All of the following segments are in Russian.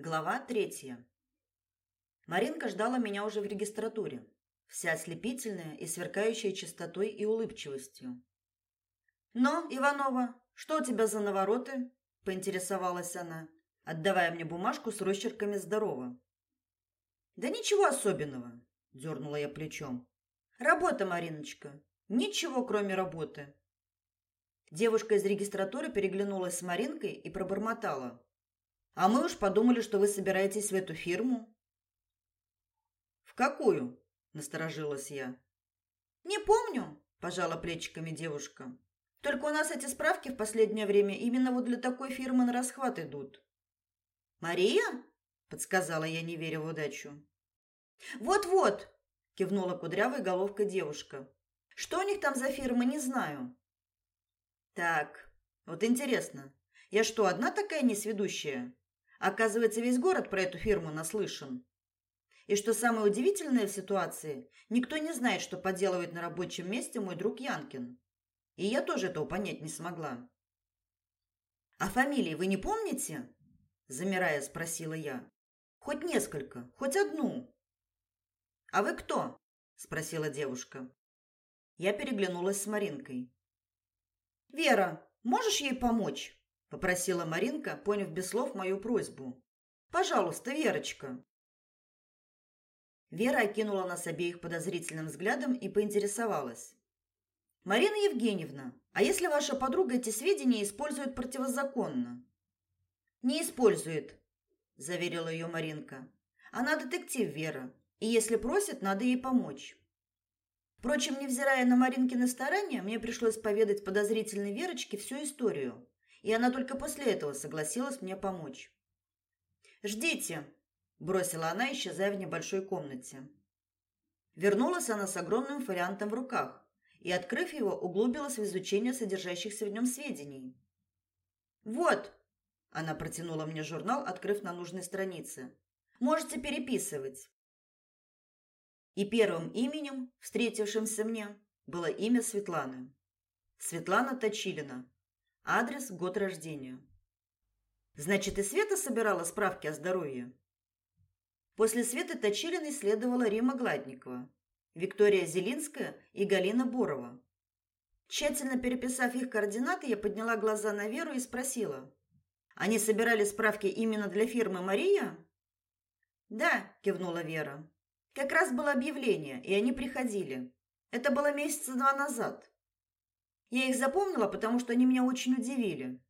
Глава третья. Маринка ждала меня уже в регистратуре, вся ослепительная и сверкающая чистотой и улыбчивостью. "Но, Иванова, что у тебя за навороты?" поинтересовалась она, отдавая мне бумажку с росчерками здорово. "Да ничего особенного", дернула я плечом. "Работа, Мариночка. Ничего, кроме работы". Девушка из регистратуры переглянулась с Маринкой и пробормотала: а мы уж подумали, что вы собираетесь в эту фирму. В какую? насторожилась я. Не помню, пожала плечиками девушка. Только у нас эти справки в последнее время именно вот для такой фирмы на расхват идут. Мария? подсказала я, не веря в удачу. Вот-вот, кивнула кудрявой головкой девушка. Что у них там за фирма, не знаю. Так, вот интересно, я что, одна такая несведущая? Оказывается, весь город про эту фирму наслышан. И что самое удивительное в ситуации, никто не знает, что поделывает на рабочем месте мой друг Янкин. И я тоже этого понять не смогла. А фамилии вы не помните? замирая спросила я. Хоть несколько, хоть одну. А вы кто? спросила девушка. Я переглянулась с Маринкой. Вера, можешь ей помочь? Попросила Маринка, поняв без слов мою просьбу. Пожалуйста, Верочка. Вера окинула нас обеих подозрительным взглядом и поинтересовалась: Марина Евгеньевна, а если ваша подруга эти сведения использует противозаконно? Не использует, заверила ее Маринка. Она детектив, Вера, и если просит, надо ей помочь. Впрочем, невзирая на Маринкины старания, мне пришлось поведать подозрительной Верочке всю историю, и она только после этого согласилась мне помочь. «Ждите», – бросила она, исчезая в небольшой комнате. Вернулась она с огромным фолиантом в руках и, открыв его, углубилась в изучение содержащихся в нем сведений. «Вот», – она протянула мне журнал, открыв на нужной странице. «Можете переписывать». И первым именем, встретившимся мне, было имя Светланы. Светлана Точилина, Адрес, год рождения. Значит, и Света собирала справки о здоровье. После Светы Точилиной следовала Рима Гладникова, Виктория Зелинская и Галина Борова. Тщательно переписав их координаты, я подняла глаза на Веру и спросила: "Они собирали справки именно для фирмы Мария?" "Да", кивнула Вера. "Как раз было объявление, и они приходили. Это было месяца два назад. Я их запомнила, потому что они меня очень удивили.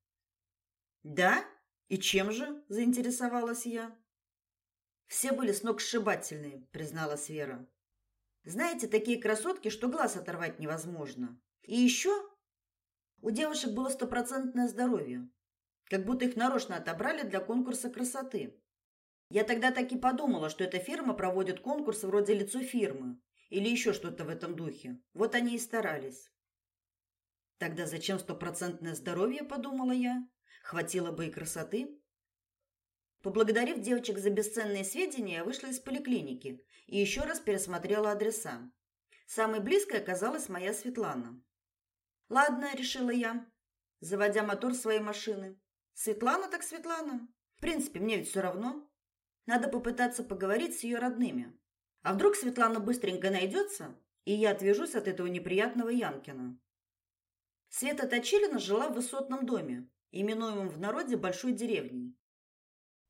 Да? И чем же? заинтересовалась я. Все были сногсшибательные, призналась Вера. Знаете, такие красотки, что глаз оторвать невозможно. И еще у девушек было стопроцентное здоровье, как будто их нарочно отобрали для конкурса красоты. Я тогда так и подумала, что эта фирма проводит конкурс вроде лицо фирмы или еще что-то в этом духе. Вот они и старались. Тогда зачем стопроцентное здоровье, подумала я? Хватило бы и красоты. Поблагодарив девочек за бесценные сведения, я вышла из поликлиники и еще раз пересмотрела адреса. Самой близкой оказалась моя Светлана. Ладно, решила я, заводя мотор своей машины. Светлана так Светлана. В принципе, мне ведь все равно. Надо попытаться поговорить с ее родными. А вдруг Светлана быстренько найдется, и я отвяжусь от этого неприятного Янкина. Света Точилина жила в высотном доме, именуемом в народе большой деревней.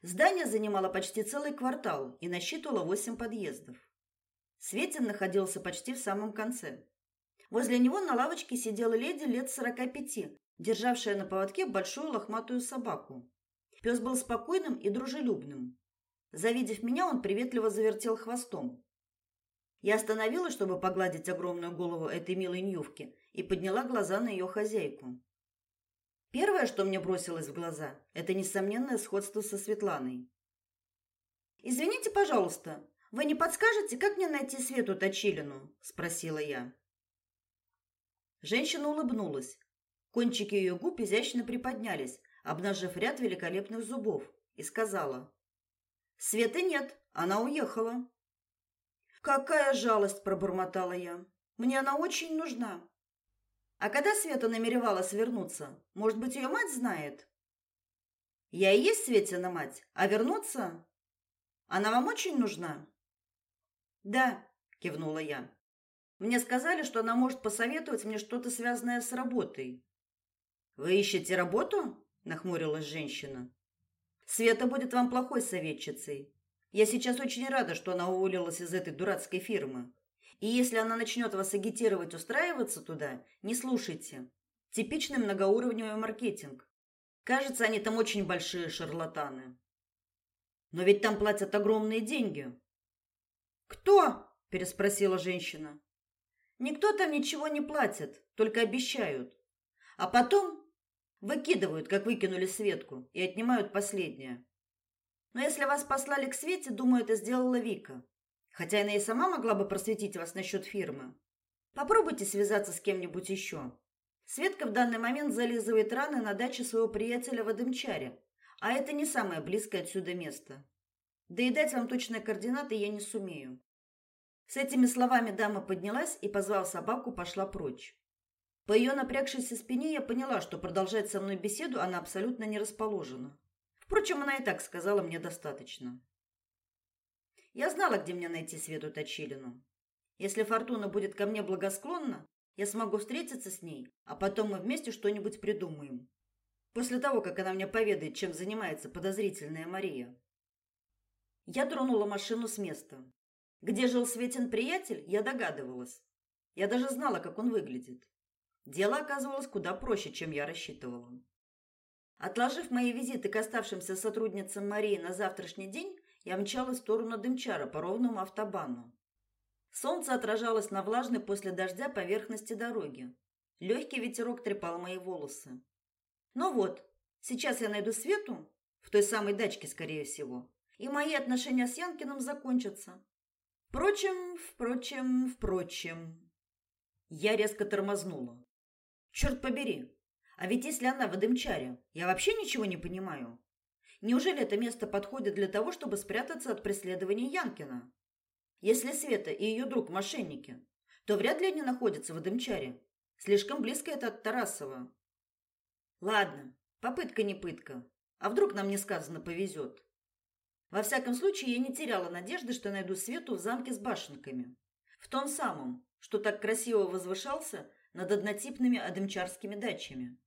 Здание занимало почти целый квартал и насчитывало восемь подъездов. Светин находился почти в самом конце. Возле него на лавочке сидела леди лет сорока пяти, державшая на поводке большую лохматую собаку. Пес был спокойным и дружелюбным. Завидев меня, он приветливо завертел хвостом. Я остановилась, чтобы погладить огромную голову этой милой нювки, и подняла глаза на ее хозяйку. Первое, что мне бросилось в глаза, это несомненное сходство со Светланой. Извините, пожалуйста, вы не подскажете, как мне найти Свету Точилину, спросила я. Женщина улыбнулась. Кончики ее губ изящно приподнялись, обнажив ряд великолепных зубов, и сказала: "Светы нет, она уехала". Какая жалость, пробормотала я. Мне она очень нужна. А когда Света намеревалась вернуться? Может быть, ее мать знает? Я и есть Светина мать, а вернуться? Она вам очень нужна? Да, кивнула я. Мне сказали, что она может посоветовать мне что-то связанное с работой. Вы ищете работу? нахмурилась женщина. Света будет вам плохой советчицей. Я сейчас очень рада, что она уволилась из этой дурацкой фирмы. И если она начнет вас агитировать устраиваться туда, не слушайте. Типичный многоуровневый маркетинг. Кажется, они там очень большие шарлатаны. Но ведь там платят огромные деньги. Кто? переспросила женщина. Никто там ничего не платит, только обещают. А потом выкидывают, как выкинули Светку, и отнимают последнее. Но если вас послали к Свете, думаю, это сделала Вика. Хотя она и сама могла бы просветить вас насчет фирмы. Попробуйте связаться с кем-нибудь еще. Светка в данный момент зализывает раны на даче своего приятеля в Адымчаре, а это не самое близкое отсюда место. Да и дать вам точные координаты я не сумею. С этими словами дама поднялась и, позвав собаку, пошла прочь. По ее напрягшейся спине я поняла, что продолжать со мной беседу она абсолютно не расположена. Впрочем, она и так сказала мне достаточно. Я знала, где мне найти Свету Точилину. Если Фортуна будет ко мне благосклонна, я смогу встретиться с ней, а потом мы вместе что-нибудь придумаем. После того, как она мне поведает, чем занимается подозрительная Мария. Я тронула машину с места. Где жил Светин приятель, я догадывалась. Я даже знала, как он выглядит. Дело оказывалось куда проще, чем я рассчитывала. Отложив мои визиты к оставшимся сотрудницам Марии на завтрашний день, я мчалась в сторону Дымчара по ровному автобану. Солнце отражалось на влажной после дождя поверхности дороги. Легкий ветерок трепал мои волосы. Ну вот, сейчас я найду Свету, в той самой дачке, скорее всего, и мои отношения с Янкиным закончатся. Впрочем, впрочем, впрочем. Я резко тормознула. Черт побери, а ведь если она в Адымчаре, я вообще ничего не понимаю. Неужели это место подходит для того, чтобы спрятаться от преследования Янкина? Если Света и ее друг мошенники, то вряд ли они находятся в Адымчаре. Слишком близко это от Тарасова. Ладно, попытка не пытка. А вдруг нам несказанно повезет? Во всяком случае, я не теряла надежды, что найду Свету в замке с башенками. В том самом, что так красиво возвышался над однотипными адымчарскими дачами.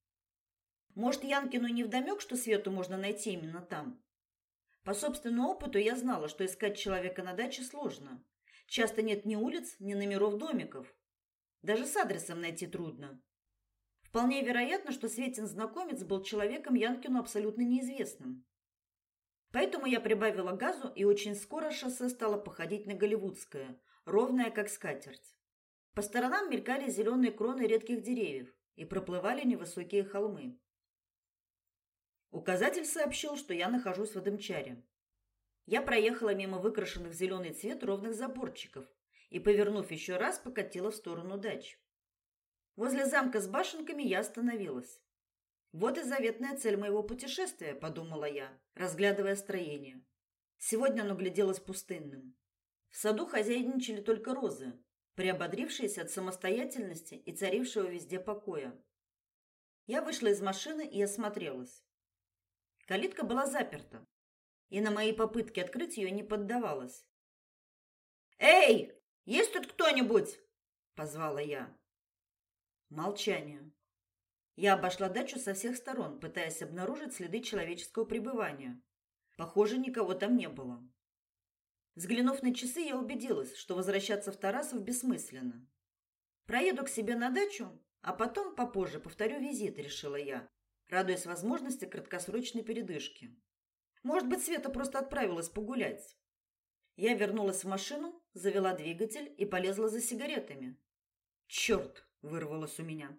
Может, Янкину не вдомек, что Свету можно найти именно там? По собственному опыту я знала, что искать человека на даче сложно. Часто нет ни улиц, ни номеров домиков. Даже с адресом найти трудно. Вполне вероятно, что Светин знакомец был человеком Янкину абсолютно неизвестным. Поэтому я прибавила газу, и очень скоро шоссе стало походить на голливудское, ровное как скатерть. По сторонам мелькали зеленые кроны редких деревьев и проплывали невысокие холмы. Указатель сообщил, что я нахожусь в Адымчаре. Я проехала мимо выкрашенных в зеленый цвет ровных заборчиков и, повернув еще раз, покатила в сторону дач. Возле замка с башенками я остановилась. Вот и заветная цель моего путешествия, подумала я, разглядывая строение. Сегодня оно гляделось пустынным. В саду хозяйничали только розы, приободрившиеся от самостоятельности и царившего везде покоя. Я вышла из машины и осмотрелась. Калитка была заперта, и на мои попытки открыть ее не поддавалась. «Эй, есть тут кто-нибудь?» – позвала я. Молчание. Я обошла дачу со всех сторон, пытаясь обнаружить следы человеческого пребывания. Похоже, никого там не было. Взглянув на часы, я убедилась, что возвращаться в Тарасов бессмысленно. Проеду к себе на дачу, а потом попозже повторю визит, решила я, радуясь возможности краткосрочной передышки. Может быть, Света просто отправилась погулять. Я вернулась в машину, завела двигатель и полезла за сигаретами. Черт, вырвалось у меня.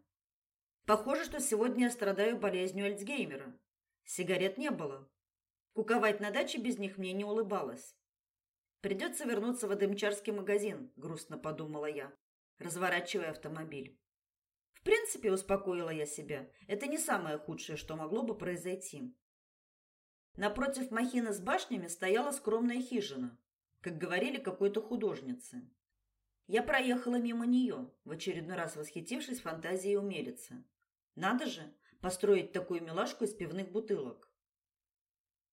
Похоже, что сегодня я страдаю болезнью Альцгеймера. Сигарет не было. Куковать на даче без них мне не улыбалось. Придется вернуться в Адымчарский магазин, грустно подумала я, разворачивая автомобиль. В принципе, успокоила я себя, это не самое худшее, что могло бы произойти. Напротив махины с башнями стояла скромная хижина, как говорили какой-то художницы. Я проехала мимо нее, в очередной раз восхитившись фантазией умелицы. Надо же, построить такую милашку из пивных бутылок.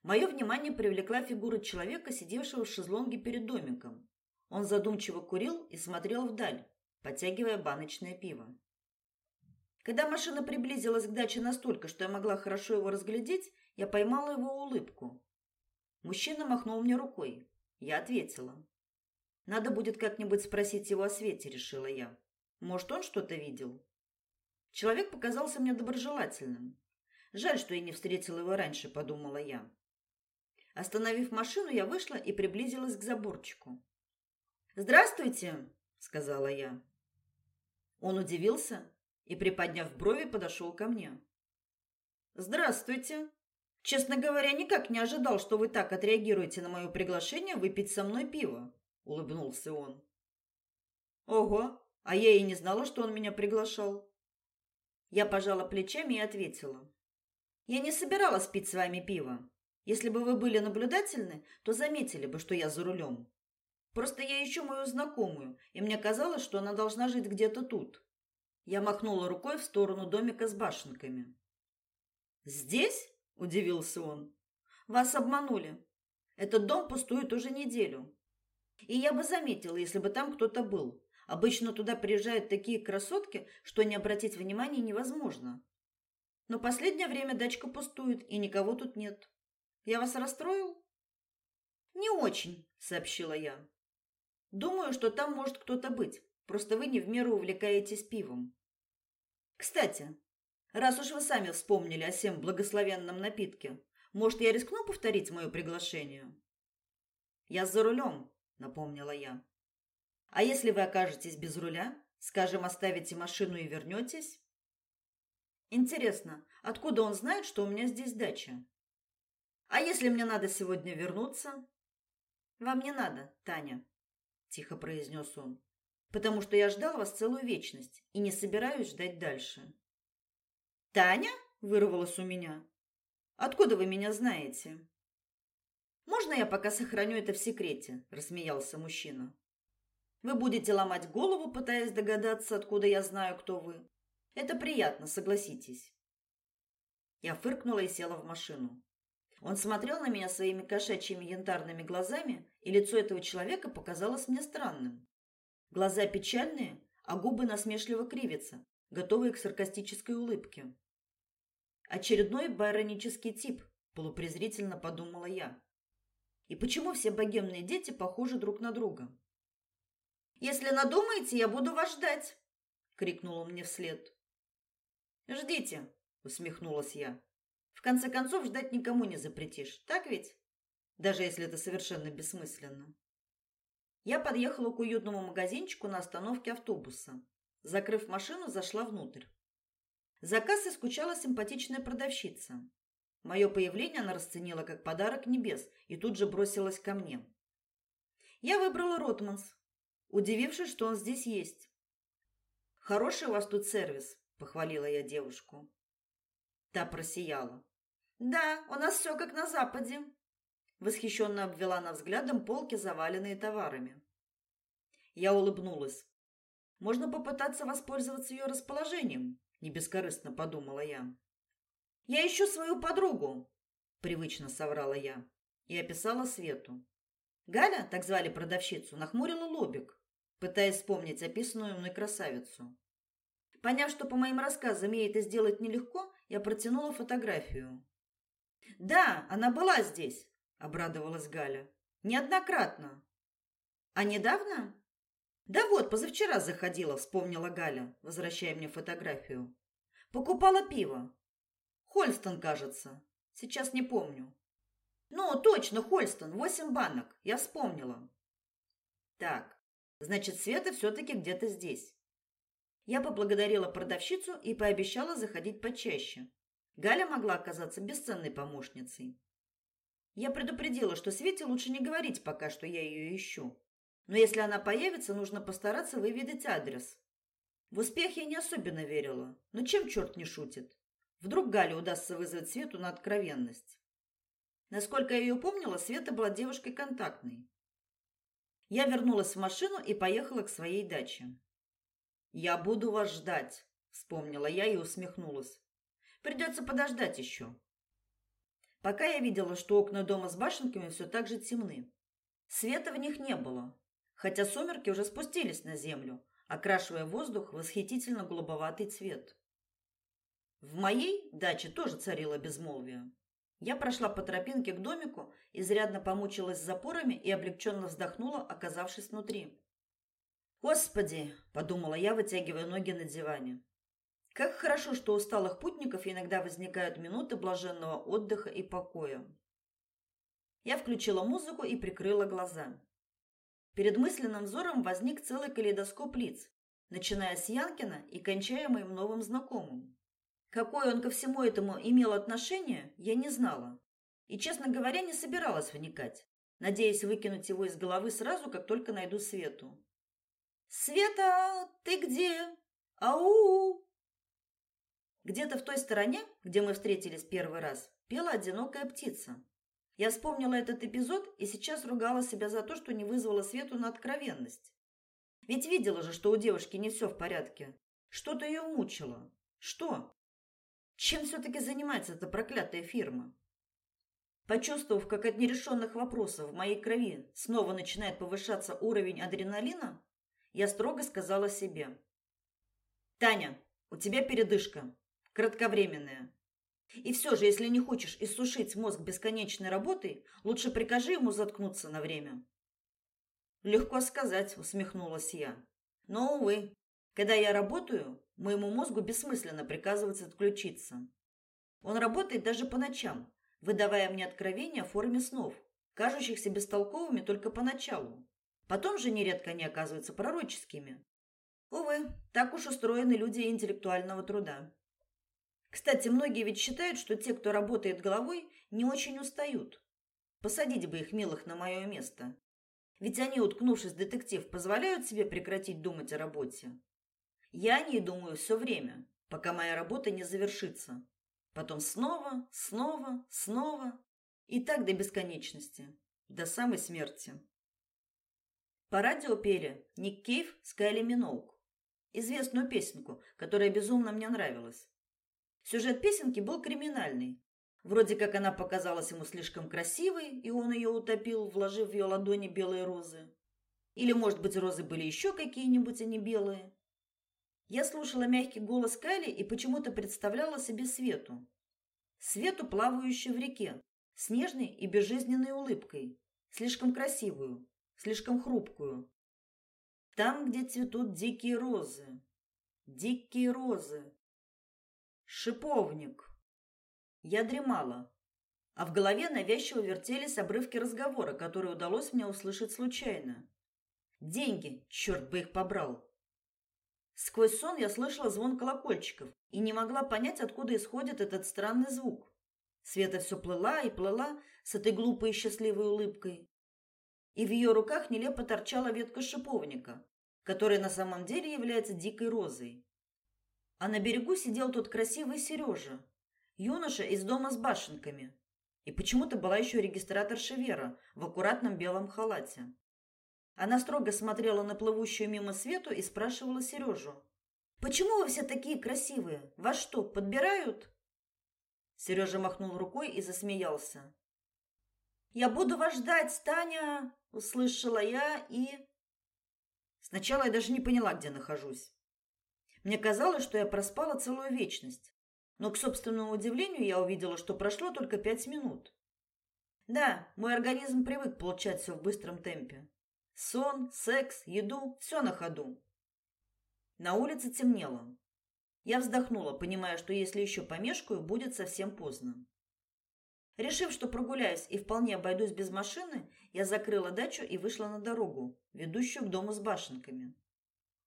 Мое внимание привлекла фигура человека, сидевшего в шезлонге перед домиком. Он задумчиво курил и смотрел вдаль, потягивая баночное пиво. Когда машина приблизилась к даче настолько, что я могла хорошо его разглядеть, я поймала его улыбку. Мужчина махнул мне рукой. Я ответила. Надо будет как-нибудь спросить его о свете, решила я. Может, он что-то видел? Человек показался мне доброжелательным. Жаль, что я не встретила его раньше, подумала я. Остановив машину, я вышла и приблизилась к заборчику. "Здравствуйте", сказала я. Он удивился и, приподняв брови, подошел ко мне. "Здравствуйте. Честно говоря, никак не ожидал, что вы так отреагируете на мое приглашение выпить со мной пиво", улыбнулся он. "Ого, а я и не знала, что он меня приглашал". Я пожала плечами и ответила: "Я не собиралась пить с вами пиво. Если бы вы были наблюдательны, то заметили бы, что я за рулем. Просто я ищу мою знакомую, и мне казалось, что она должна жить где-то тут. Я махнула рукой в сторону домика с башенками. Здесь? удивился он. Вас обманули. Этот дом пустует уже неделю. И я бы заметила, если бы там кто-то был. Обычно туда приезжают такие красотки, что не обратить внимания невозможно. Но последнее время дачка пустует, и никого тут нет. Я вас расстроил? Не очень, сообщила я. Думаю, что там может кто-то быть. Просто вы не в меру увлекаетесь пивом. Кстати, раз уж вы сами вспомнили о всем благословенном напитке, может, я рискну повторить мое приглашение? Я за рулем, напомнила я. А если вы окажетесь без руля, скажем, оставите машину и вернетесь? Интересно, откуда он знает, что у меня здесь дача? А если мне надо сегодня вернуться? Вам не надо, Таня, тихо произнес он. Потому что я ждал вас целую вечность и не собираюсь ждать дальше. Таня вырвалась у меня. Откуда вы меня знаете? Можно я пока сохраню это в секрете, рассмеялся мужчина. Вы будете ломать голову, пытаясь догадаться, откуда я знаю, кто вы. Это приятно, согласитесь. Я фыркнула и села в машину. Он смотрел на меня своими кошачьими янтарными глазами, и лицо этого человека показалось мне странным. Глаза печальные, а губы насмешливо кривятся, готовые к саркастической улыбке. Очередной байронический тип, полупрезрительно подумала я. И почему все богемные дети похожи друг на друга? Если надумаете, я буду вас ждать, крикнул он мне вслед. Ждите, усмехнулась я. В конце концов, ждать никому не запретишь, так ведь? Даже если это совершенно бессмысленно. Я подъехала к уютному магазинчику на остановке автобуса. Закрыв машину, зашла внутрь. За кассой скучала симпатичная продавщица. Мое появление она расценила как подарок небес и тут же бросилась ко мне. Я выбрала Ротманс, удивившись, что он здесь есть. Хороший у вас тут сервис, похвалила я девушку. Та просияла. Да, у нас все как на западе. Восхищенно обвела она взглядом полки, заваленные товарами. Я улыбнулась. Можно попытаться воспользоваться ее расположением, не бескорыстно подумала я. Я ищу свою подругу, привычно соврала я и описала Свету. Галя, так звали продавщицу, нахмурила лобик, пытаясь вспомнить описанную мной красавицу. Поняв, что по моим рассказам ей это сделать нелегко, я протянула фотографию. Да, она была здесь, обрадовалась Галя. Неоднократно. А недавно? Да вот, позавчера заходила, вспомнила Галя, возвращая мне фотографию. Покупала пиво. Хольстон, кажется. Сейчас не помню. Ну, точно, Хольстон, восемь банок. Я вспомнила. Так. Значит, Света все таки где-то здесь. Я поблагодарила продавщицу и пообещала заходить почаще. Галя могла оказаться бесценной помощницей. Я предупредила, что Свете лучше не говорить пока, что я ее ищу. Но если она появится, нужно постараться выведать адрес. В успех я не особенно верила, но чем черт не шутит? Вдруг Гале удастся вызвать Свету на откровенность. Насколько я ее помнила, Света была девушкой контактной. Я вернулась в машину и поехала к своей даче. «Я буду вас ждать», — вспомнила я и усмехнулась. Придется подождать еще. Пока я видела, что окна дома с башенками все так же темны. Света в них не было, хотя сумерки уже спустились на землю, окрашивая воздух в восхитительно голубоватый цвет. В моей даче тоже царило безмолвие. Я прошла по тропинке к домику, изрядно помучилась с запорами и облегченно вздохнула, оказавшись внутри. «Господи!» – подумала я, вытягивая ноги на диване. «Как хорошо, что у усталых путников иногда возникают минуты блаженного отдыха и покоя». Я включила музыку и прикрыла глаза. Перед мысленным взором возник целый калейдоскоп лиц, начиная с Янкина и кончая моим новым знакомым. Какое он ко всему этому имел отношение, я не знала. И, честно говоря, не собиралась вникать, надеясь выкинуть его из головы сразу, как только найду Свету. «Света, ты где? Ау!» Где-то в той стороне, где мы встретились первый раз, пела одинокая птица. Я вспомнила этот эпизод и сейчас ругала себя за то, что не вызвала Свету на откровенность. Ведь видела же, что у девушки не все в порядке. Что-то ее мучило. Что? Чем все-таки занимается эта проклятая фирма? Почувствовав, как от нерешенных вопросов в моей крови снова начинает повышаться уровень адреналина, я строго сказала себе. «Таня, у тебя передышка. Кратковременная. И все же, если не хочешь иссушить мозг бесконечной работой, лучше прикажи ему заткнуться на время». «Легко сказать», — усмехнулась я. «Но, увы, когда я работаю, моему мозгу бессмысленно приказывать отключиться. Он работает даже по ночам, выдавая мне откровения в форме снов, кажущихся бестолковыми только поначалу. Потом же нередко они оказываются пророческими. Увы, так уж устроены люди интеллектуального труда. Кстати, многие ведь считают, что те, кто работает головой, не очень устают. Посадить бы их милых на мое место. Ведь они, уткнувшись в детектив, позволяют себе прекратить думать о работе. Я о ней думаю все время, пока моя работа не завершится. Потом снова, снова, снова. И так до бесконечности. До самой смерти. По радио пели Ник Кейв с Кайли Миноук. Известную песенку, которая безумно мне нравилась. Сюжет песенки был криминальный. Вроде как она показалась ему слишком красивой, и он ее утопил, вложив в ее ладони белые розы. Или, может быть, розы были еще какие-нибудь, а не белые. Я слушала мягкий голос Кайли и почему-то представляла себе Свету. Свету, плавающую в реке, с нежной и безжизненной улыбкой, слишком красивую, слишком хрупкую. Там, где цветут дикие розы. Дикие розы. Шиповник. Я дремала, а в голове навязчиво вертелись обрывки разговора, которые удалось мне услышать случайно. Деньги, черт бы их побрал. Сквозь сон я слышала звон колокольчиков и не могла понять, откуда исходит этот странный звук. Света все плыла и плыла с этой глупой и счастливой улыбкой. И в ее руках нелепо торчала ветка шиповника, которая на самом деле является дикой розой. А на берегу сидел тот красивый Сережа, юноша из дома с башенками. И почему-то была еще регистратор Шевера в аккуратном белом халате. Она строго смотрела на плывущую мимо Свету и спрашивала Сережу. «Почему вы все такие красивые? Вас что, подбирают?» Сережа махнул рукой и засмеялся. «Я буду вас ждать, Таня!» – услышала я и... Сначала я даже не поняла, где нахожусь. Мне казалось, что я проспала целую вечность. Но, к собственному удивлению, я увидела, что прошло только пять минут. Да, мой организм привык получать все в быстром темпе. Сон, секс, еду – все на ходу. На улице темнело. Я вздохнула, понимая, что если еще помешкаю, будет совсем поздно. Решив, что прогуляюсь и вполне обойдусь без машины, я закрыла дачу и вышла на дорогу, ведущую к дому с башенками.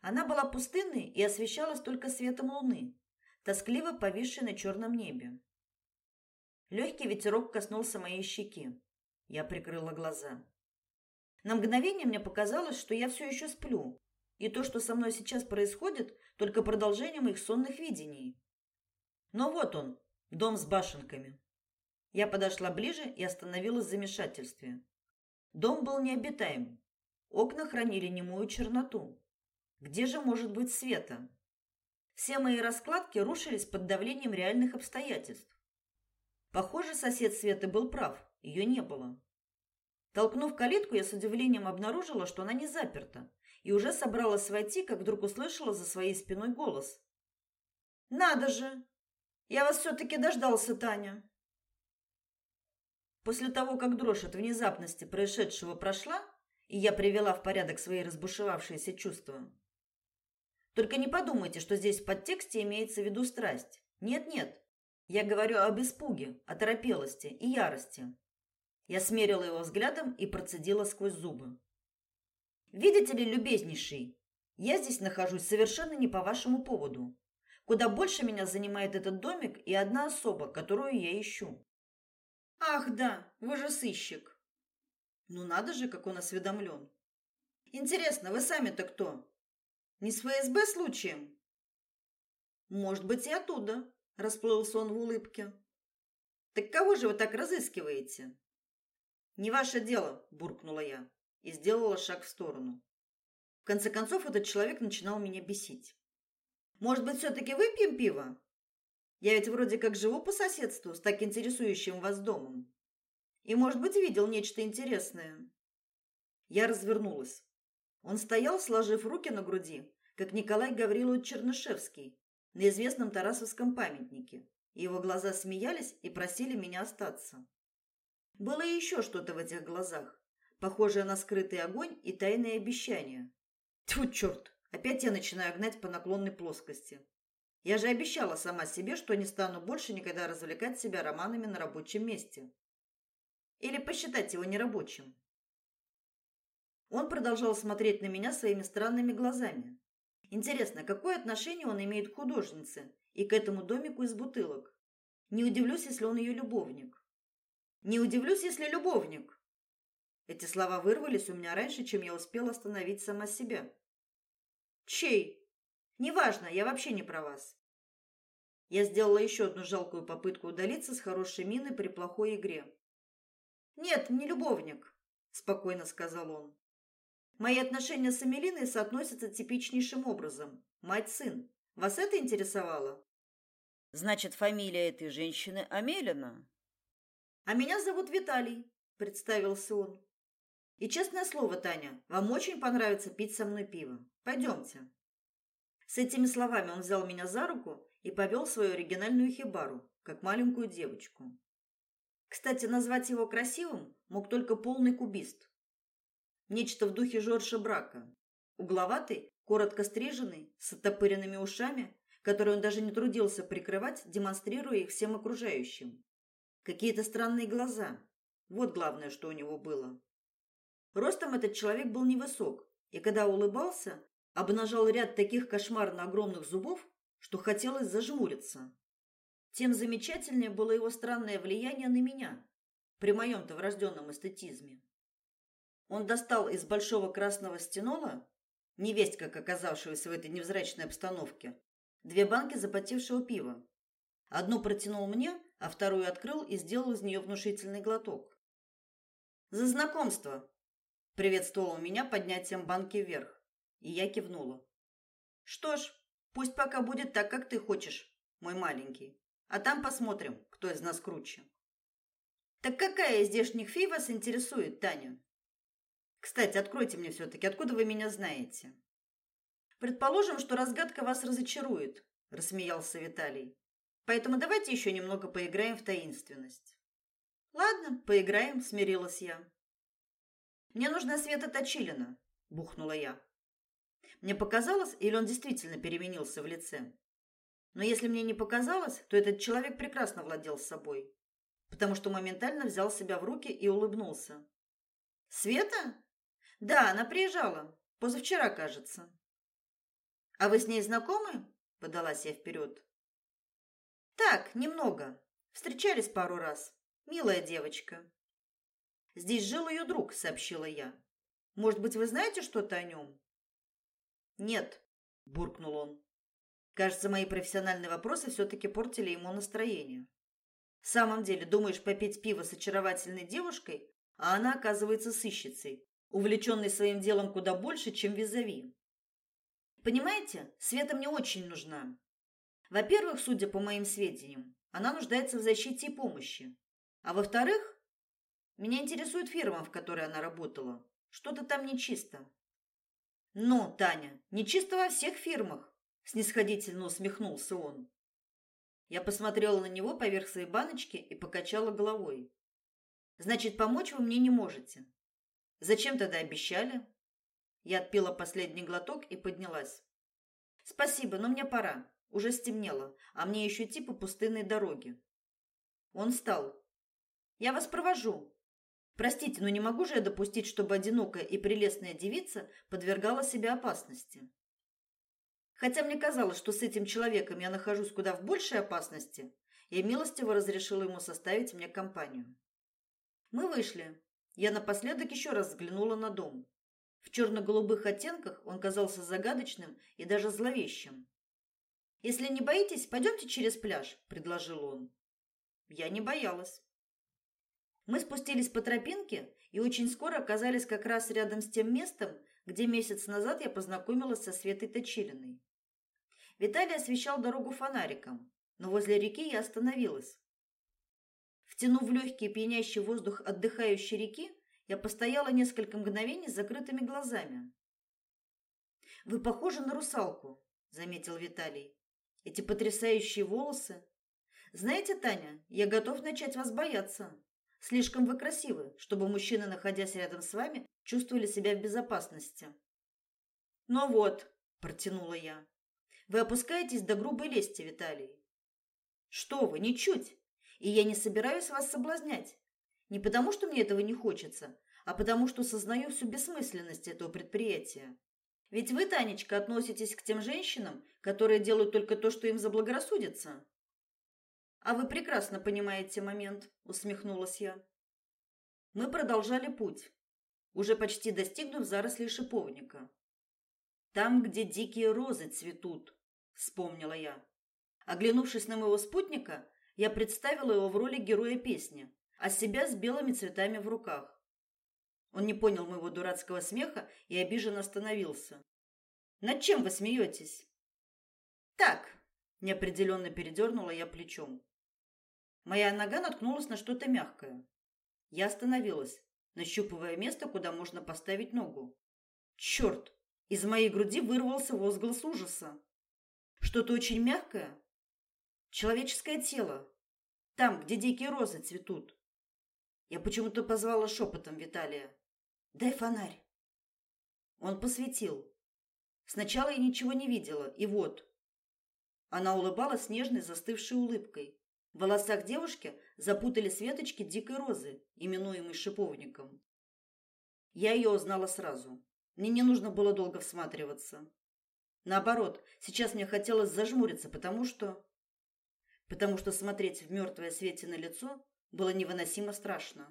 Она была пустынной и освещалась только светом луны, тоскливо повисшей на черном небе. Легкий ветерок коснулся моей щеки. Я прикрыла глаза. На мгновение мне показалось, что я все еще сплю, и то, что со мной сейчас происходит, только продолжение моих сонных видений. Но вот он, дом с башенками. Я подошла ближе и остановилась в замешательстве. Дом был необитаем. Окна хранили немую черноту. Где же может быть света? Все мои раскладки рушились под давлением реальных обстоятельств. Похоже, сосед Светы был прав. Ее не было. Толкнув калитку, я с удивлением обнаружила, что она не заперта, и уже собралась войти, как вдруг услышала за своей спиной голос. «Надо же! Я вас все-таки дождался, Таня!» После того, как дрожь от внезапности происшедшего прошла, и я привела в порядок свои разбушевавшиеся чувства. Только не подумайте, что здесь в подтексте имеется в виду страсть. Нет-нет. Я говорю об испуге, о торопелости и ярости. Я смерила его взглядом и процедила сквозь зубы. Видите ли, любезнейший, я здесь нахожусь совершенно не по вашему поводу. Куда больше меня занимает этот домик и одна особа, которую я ищу. Ах, да, вы же сыщик. Ну надо же, как он осведомлен. Интересно, вы сами-то кто? Не с ФСБ случаем? Может быть, и оттуда, расплылся он в улыбке. Так кого же вы так разыскиваете? Не ваше дело, буркнула я и сделала шаг в сторону. В конце концов, этот человек начинал меня бесить. Может быть, все таки выпьем пиво? Я ведь вроде как живу по соседству с так интересующим вас домом. И, может быть, видел нечто интересное. Я развернулась. Он стоял, сложив руки на груди, как Николай Гаврилович Чернышевский на известном Тарасовском памятнике. Его глаза смеялись и просили меня остаться. Было и еще что-то в этих глазах, похожее на скрытый огонь и тайные обещания. Тьфу, черт! Опять я начинаю гнать по наклонной плоскости. Я же обещала сама себе, что не стану больше никогда развлекать себя романами на рабочем месте. Или посчитать его нерабочим. Он продолжал смотреть на меня своими странными глазами. Интересно, какое отношение он имеет к художнице и к этому домику из бутылок? Не удивлюсь, если он ее любовник. Не удивлюсь, если любовник. Эти слова вырвались у меня раньше, чем я успела остановить сама себя. Чей? Неважно, я вообще не про вас. Я сделала еще одну жалкую попытку удалиться с хорошей миной при плохой игре. Нет, не любовник, спокойно сказал он. Мои отношения с Эмилиной соотносятся типичнейшим образом. Мать-сын. Вас это интересовало? Значит, фамилия этой женщины Амелина? А меня зовут Виталий, представился он. И честное слово, Таня, вам очень понравится пить со мной пиво. Пойдемте. С этими словами он взял меня за руку и повел в свою оригинальную хибару, как маленькую девочку. Кстати, назвать его красивым мог только полный кубист. Нечто в духе Жоржа Брака. Угловатый, коротко стриженный, с оттопыренными ушами, которые он даже не трудился прикрывать, демонстрируя их всем окружающим. Какие-то странные глаза. Вот главное, что у него было. Ростом этот человек был невысок, и когда улыбался, обнажал ряд таких кошмарно огромных зубов, что хотелось зажмуриться. Тем замечательнее было его странное влияние на меня при моем-то врожденном эстетизме. Он достал из большого красного стенола, невесть как оказавшегося в этой невзрачной обстановке, две банки запотевшего пива. Одну протянул мне, а вторую открыл и сделал из нее внушительный глоток. «За знакомство!» – приветствовал меня поднятием банки вверх и я кивнула. Что ж, пусть пока будет так, как ты хочешь, мой маленький. А там посмотрим, кто из нас круче. Так какая из здешних фей вас интересует, Таня? Кстати, откройте мне все таки откуда вы меня знаете? Предположим, что разгадка вас разочарует, рассмеялся Виталий. Поэтому давайте еще немного поиграем в таинственность. Ладно, поиграем, смирилась я. Мне нужна Света Точилина, бухнула я. Мне показалось, или он действительно переменился в лице? Но если мне не показалось, то этот человек прекрасно владел собой, потому что моментально взял себя в руки и улыбнулся. Света? Да, она приезжала. Позавчера, кажется. А вы с ней знакомы? Подалась я вперед. Так, немного. Встречались пару раз. Милая девочка. Здесь жил ее друг, сообщила я. Может быть, вы знаете что-то о нем? Нет, буркнул он. Кажется, мои профессиональные вопросы все таки портили ему настроение. В самом деле, думаешь попить пиво с очаровательной девушкой, а она оказывается сыщицей, увлеченной своим делом куда больше, чем визави. Понимаете, Света мне очень нужна. Во-первых, судя по моим сведениям, она нуждается в защите и помощи. А во-вторых, меня интересует фирма, в которой она работала. Что-то там нечисто. Ну, Таня, нечисто во всех фирмах, снисходительно усмехнулся он. Я посмотрела на него поверх своей баночки и покачала головой. Значит, помочь вы мне не можете. Зачем тогда обещали? Я отпила последний глоток и поднялась. Спасибо, но мне пора. Уже стемнело, а мне еще идти по пустынной дороге. Он встал. Я вас провожу. Простите, но не могу же я допустить, чтобы одинокая и прелестная девица подвергала себя опасности. Хотя мне казалось, что с этим человеком я нахожусь куда в большей опасности, я милостиво разрешила ему составить мне компанию. Мы вышли. Я напоследок еще раз взглянула на дом. В черно-голубых оттенках он казался загадочным и даже зловещим. «Если не боитесь, пойдемте через пляж», – предложил он. Я не боялась. Мы спустились по тропинке и очень скоро оказались как раз рядом с тем местом, где месяц назад я познакомилась со Светой Точилиной. Виталий освещал дорогу фонариком, но возле реки я остановилась. Втянув легкий пьянящий воздух отдыхающей реки, я постояла несколько мгновений с закрытыми глазами. Вы похожи на русалку, заметил Виталий. Эти потрясающие волосы. Знаете, Таня, я готов начать вас бояться. Слишком вы красивы, чтобы мужчины, находясь рядом с вами, чувствовали себя в безопасности. Ну вот, протянула я. Вы опускаетесь до грубой лести, Виталий. Что вы, ничуть. И я не собираюсь вас соблазнять. Не потому, что мне этого не хочется, а потому, что сознаю всю бессмысленность этого предприятия. Ведь вы, Танечка, относитесь к тем женщинам, которые делают только то, что им заблагорассудится. А вы прекрасно понимаете момент, усмехнулась я. Мы продолжали путь, уже почти достигнув зарослей шиповника. Там, где дикие розы цветут, вспомнила я. Оглянувшись на моего спутника, я представила его в роли героя песни, а себя с белыми цветами в руках. Он не понял моего дурацкого смеха и обиженно остановился. Над чем вы смеетесь?» Так, неопределенно передернула я плечом. Моя нога наткнулась на что-то мягкое. Я остановилась, нащупывая место, куда можно поставить ногу. Черт! Из моей груди вырвался возглас ужаса. Что-то очень мягкое, Человеческое тело. Там, где дикие розы цветут. Я почему-то позвала шепотом Виталия. «Дай фонарь». Он посветил. Сначала я ничего не видела, и вот. Она улыбалась нежной застывшей улыбкой. В волосах девушки запутали светочки дикой розы, именуемой шиповником. Я ее узнала сразу. Мне не нужно было долго всматриваться. Наоборот, сейчас мне хотелось зажмуриться, потому что потому что смотреть в мертвое Свете на лицо было невыносимо страшно.